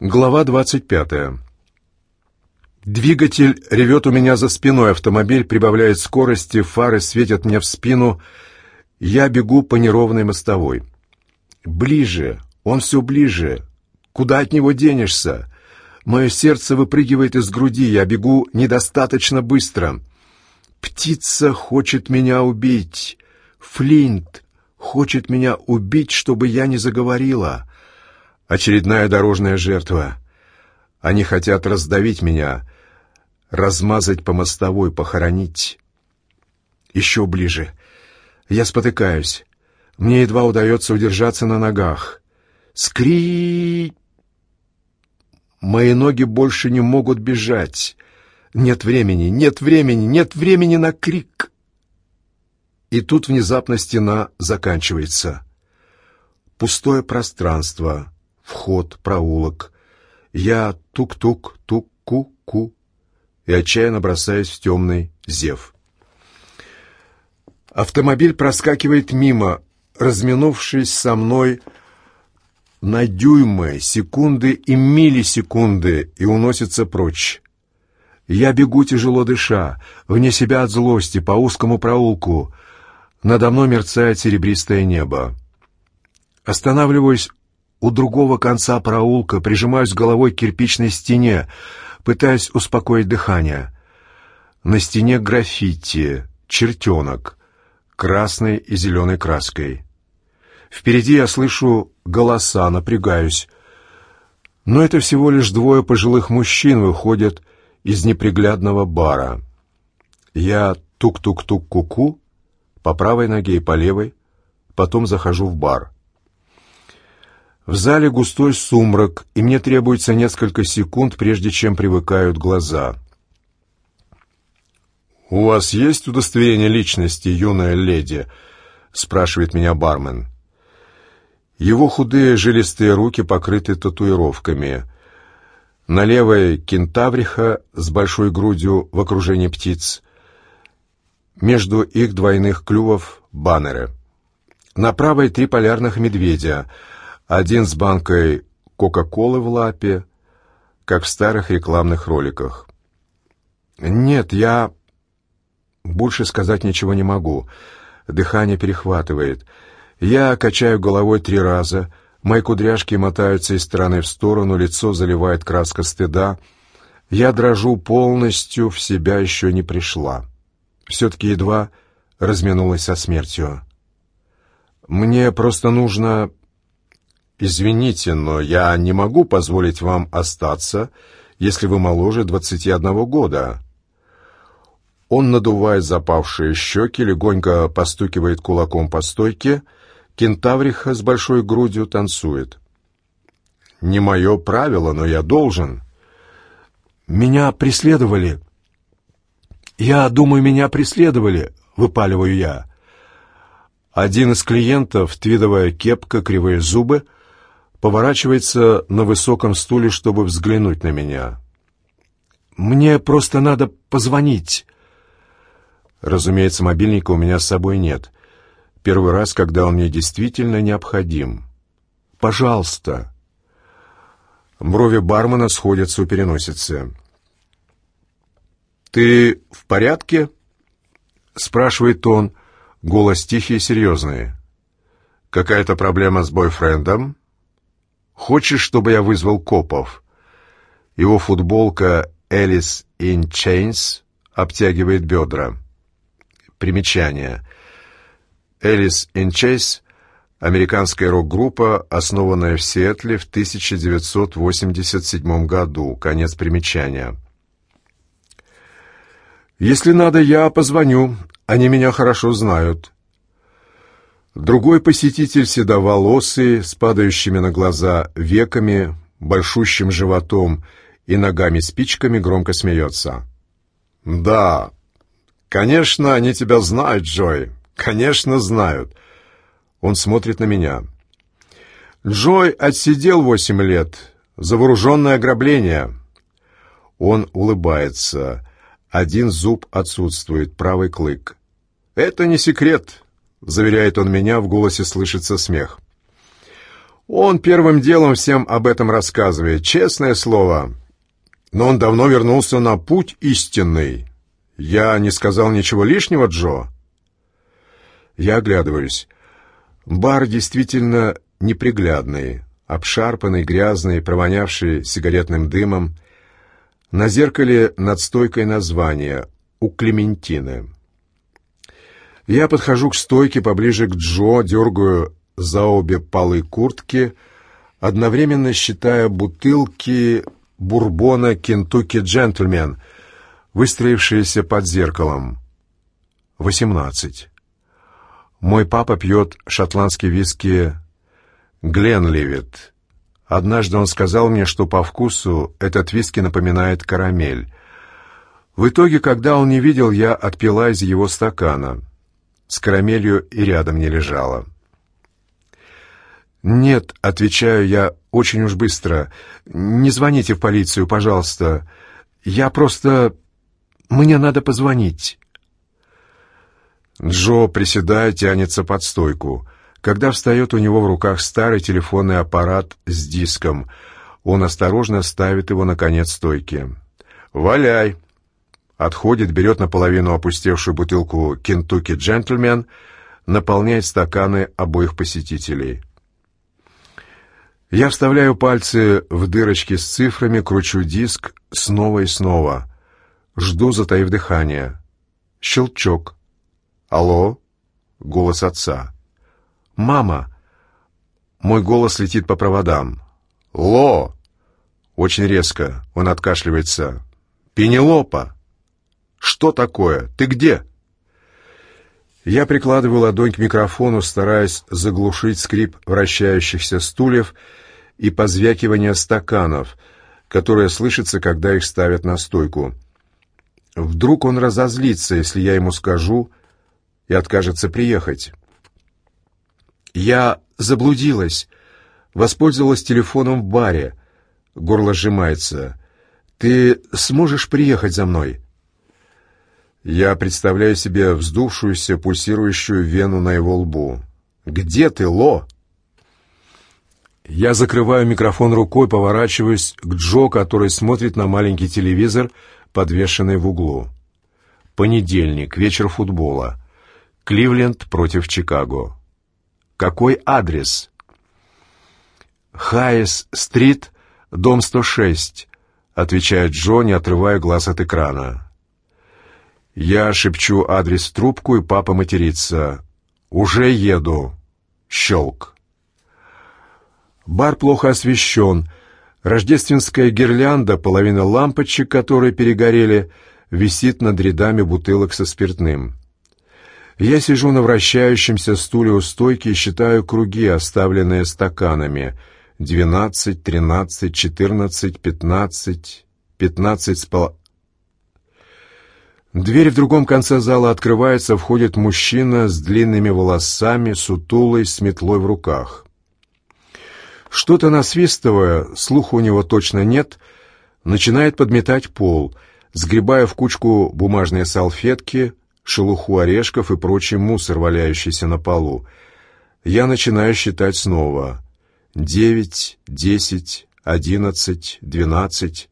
Глава 25. Двигатель ревет у меня за спиной, автомобиль прибавляет скорости, фары светят мне в спину. Я бегу по неровной мостовой. Ближе, он все ближе. Куда от него денешься? Мое сердце выпрыгивает из груди, я бегу недостаточно быстро. Птица хочет меня убить. Флинт хочет меня убить, чтобы я не заговорила. Очередная дорожная жертва. Они хотят раздавить меня, размазать по мостовой, похоронить. Еще ближе. Я спотыкаюсь. Мне едва удается удержаться на ногах. Скри! Мои ноги больше не могут бежать. Нет времени, нет времени, нет времени на крик. И тут внезапно стена заканчивается. Пустое пространство, вход, проулок. Я тук-тук, тук-ку-ку и отчаянно бросаюсь в темный зев. Автомобиль проскакивает мимо, разминувшись со мной на дюймы, секунды и миллисекунды, и уносится прочь. Я бегу, тяжело дыша, вне себя от злости, по узкому проулку. Надо мной мерцает серебристое небо. Останавливаюсь у другого конца проулка, прижимаюсь головой к кирпичной стене, пытаясь успокоить дыхание. На стене граффити, чертенок, красной и зеленой краской. Впереди я слышу голоса, напрягаюсь. Но это всего лишь двое пожилых мужчин выходят из неприглядного бара. Я тук-тук-тук-ку-ку по правой ноге и по левой, потом захожу в бар. В зале густой сумрак, и мне требуется несколько секунд, прежде чем привыкают глаза. «У вас есть удостоверение личности, юная леди?» — спрашивает меня бармен. Его худые жилистые руки покрыты татуировками. На левой — кентавриха с большой грудью в окружении птиц. Между их двойных клювов — баннеры. На правой — три полярных медведя — один с банкой Кока-Колы в лапе, как в старых рекламных роликах. «Нет, я...» Больше сказать ничего не могу. Дыхание перехватывает. Я качаю головой три раза. Мои кудряшки мотаются из стороны в сторону, лицо заливает краска стыда. Я дрожу полностью, в себя еще не пришла. Все-таки едва разминулась со смертью. Мне просто нужно «Извините, но я не могу позволить вам остаться, если вы моложе двадцати одного года». Он надувает запавшие щеки, легонько постукивает кулаком по стойке. Кентавриха с большой грудью танцует. «Не мое правило, но я должен». «Меня преследовали». «Я думаю, меня преследовали», — выпаливаю я. Один из клиентов, твидовая кепка, кривые зубы — поворачивается на высоком стуле, чтобы взглянуть на меня. «Мне просто надо позвонить». Разумеется, мобильника у меня с собой нет. Первый раз, когда он мне действительно необходим. «Пожалуйста». Брови бармена сходятся у переносицы. «Ты в порядке?» — спрашивает он, голос тихий и серьезный. «Какая-то проблема с бойфрендом?» Хочешь, чтобы я вызвал копов?» Его футболка «Элис in Chains» обтягивает бедра. Примечание. «Элис in Chains» — американская рок-группа, основанная в Сиэтле в 1987 году. Конец примечания. «Если надо, я позвоню. Они меня хорошо знают. Другой посетитель, седоволосый, с падающими на глаза веками, большущим животом и ногами-спичками, громко смеется. «Да, конечно, они тебя знают, Джой, конечно, знают». Он смотрит на меня. «Джой отсидел восемь лет за вооруженное ограбление». Он улыбается. Один зуб отсутствует, правый клык. «Это не секрет. — заверяет он меня, в голосе слышится смех. Он первым делом всем об этом рассказывает, честное слово. Но он давно вернулся на путь истинный. Я не сказал ничего лишнего, Джо?» Я оглядываюсь. Бар действительно неприглядный, обшарпанный, грязный, провонявший сигаретным дымом. На зеркале над стойкой название «У Клементины». Я подхожу к стойке поближе к Джо, дергаю за обе полы куртки, одновременно считая бутылки бурбона «Кентукки Джентльмен», выстроившиеся под зеркалом. Восемнадцать. Мой папа пьет шотландский виски «Гленливит». Однажды он сказал мне, что по вкусу этот виски напоминает карамель. В итоге, когда он не видел, я отпила из его стакана. С карамелью и рядом не лежала. «Нет», — отвечаю я очень уж быстро, — «не звоните в полицию, пожалуйста. Я просто... Мне надо позвонить». Джо, приседая, тянется под стойку. Когда встает у него в руках старый телефонный аппарат с диском, он осторожно ставит его на конец стойки. «Валяй!» Отходит, берет наполовину опустевшую бутылку «Кентукки Джентльмен», наполняет стаканы обоих посетителей. Я вставляю пальцы в дырочки с цифрами, кручу диск снова и снова. Жду, затаив дыхание. Щелчок. «Алло?» — голос отца. «Мама!» Мой голос летит по проводам. «Ло!» Очень резко. Он откашливается. «Пенелопа!» «Что такое? Ты где?» Я прикладываю ладонь к микрофону, стараясь заглушить скрип вращающихся стульев и позвякивание стаканов, которое слышится, когда их ставят на стойку. Вдруг он разозлится, если я ему скажу, и откажется приехать. Я заблудилась, воспользовалась телефоном в баре. Горло сжимается. Ты сможешь приехать за мной? Я представляю себе вздувшуюся, пульсирующую вену на его лбу. «Где ты, Ло?» Я закрываю микрофон рукой, поворачиваюсь к Джо, который смотрит на маленький телевизор, подвешенный в углу. Понедельник, вечер футбола. Кливленд против Чикаго. Какой адрес? Хайес-стрит, дом 106, отвечает Джо, не отрывая глаз от экрана. Я шепчу адрес в трубку, и папа матерится. «Уже еду!» Щелк. Бар плохо освещен. Рождественская гирлянда, половина лампочек, которые перегорели, висит над рядами бутылок со спиртным. Я сижу на вращающемся стуле у стойки и считаю круги, оставленные стаканами. Двенадцать, тринадцать, четырнадцать, пятнадцать, пятнадцать с пол... Дверь в другом конце зала открывается, входит мужчина с длинными волосами, сутулый, с метлой в руках. Что-то насвистывая, слуха у него точно нет, начинает подметать пол, сгребая в кучку бумажные салфетки — шелуху орешков и прочий мусор, валяющийся на полу. Я начинаю считать снова. Девять, десять, одиннадцать, двенадцать.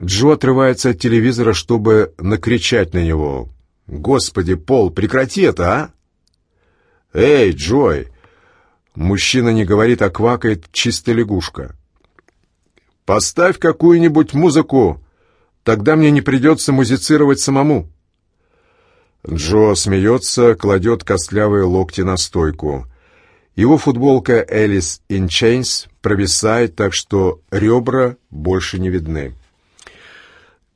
Джо отрывается от телевизора, чтобы накричать на него. «Господи, Пол, прекрати это, а!» «Эй, Джой!» Мужчина не говорит, а квакает чисто лягушка. «Поставь какую-нибудь музыку, тогда мне не придется музицировать самому». Джо смеется, кладет костлявые локти на стойку. Его футболка «Элис in Chains» провисает, так что ребра больше не видны.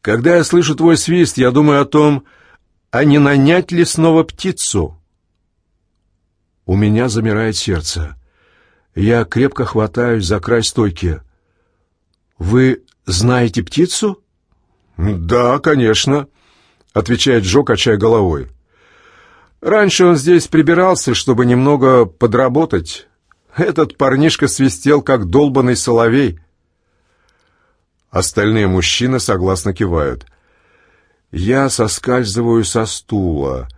Когда я слышу твой свист, я думаю о том, а не нанять ли снова птицу? У меня замирает сердце. Я крепко хватаюсь за край стойки. «Вы знаете птицу?» «Да, конечно», отвечает Джо, качая головой. Раньше он здесь прибирался, чтобы немного подработать. Этот парнишка свистел, как долбанный соловей. Остальные мужчины согласно кивают. Я соскальзываю со стула.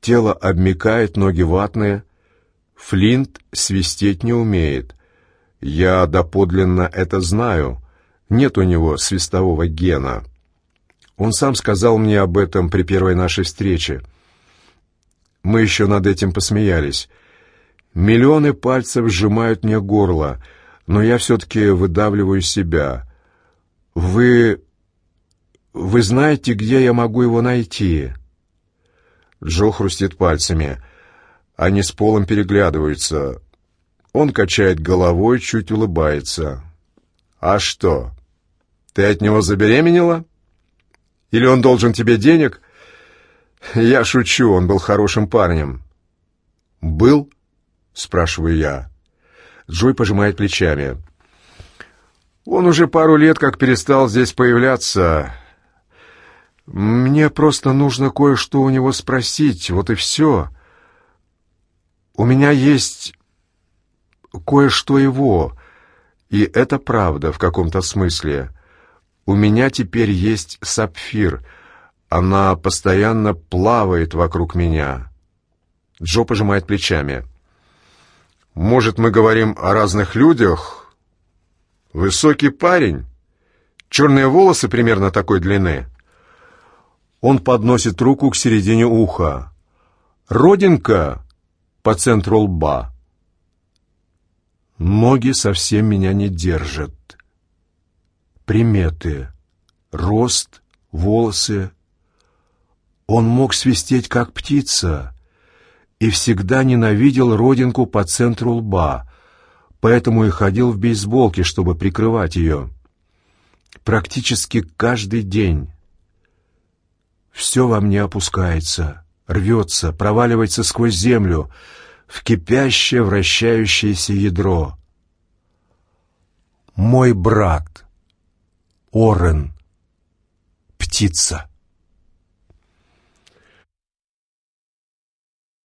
Тело обмикает, ноги ватные. Флинт свистеть не умеет. Я доподлинно это знаю. Нет у него свистового гена. Он сам сказал мне об этом при первой нашей встрече. Мы еще над этим посмеялись. Миллионы пальцев сжимают мне горло, но я все-таки выдавливаю себя. Вы... вы знаете, где я могу его найти?» Джо хрустит пальцами. Они с Полом переглядываются. Он качает головой, чуть улыбается. «А что, ты от него забеременела? Или он должен тебе денег?» «Я шучу, он был хорошим парнем». «Был?» — спрашиваю я. Джой пожимает плечами. «Он уже пару лет как перестал здесь появляться. Мне просто нужно кое-что у него спросить, вот и все. У меня есть кое-что его, и это правда в каком-то смысле. У меня теперь есть сапфир. Она постоянно плавает вокруг меня. Джо пожимает плечами. Может, мы говорим о разных людях? Высокий парень, черные волосы примерно такой длины. Он подносит руку к середине уха. Родинка по центру лба. Ноги совсем меня не держат. Приметы. Рост, волосы. Он мог свистеть, как птица, и всегда ненавидел родинку по центру лба, поэтому и ходил в бейсболке, чтобы прикрывать ее. Практически каждый день. Все во мне опускается, рвется, проваливается сквозь землю, в кипящее, вращающееся ядро. Мой брат, Орен, птица.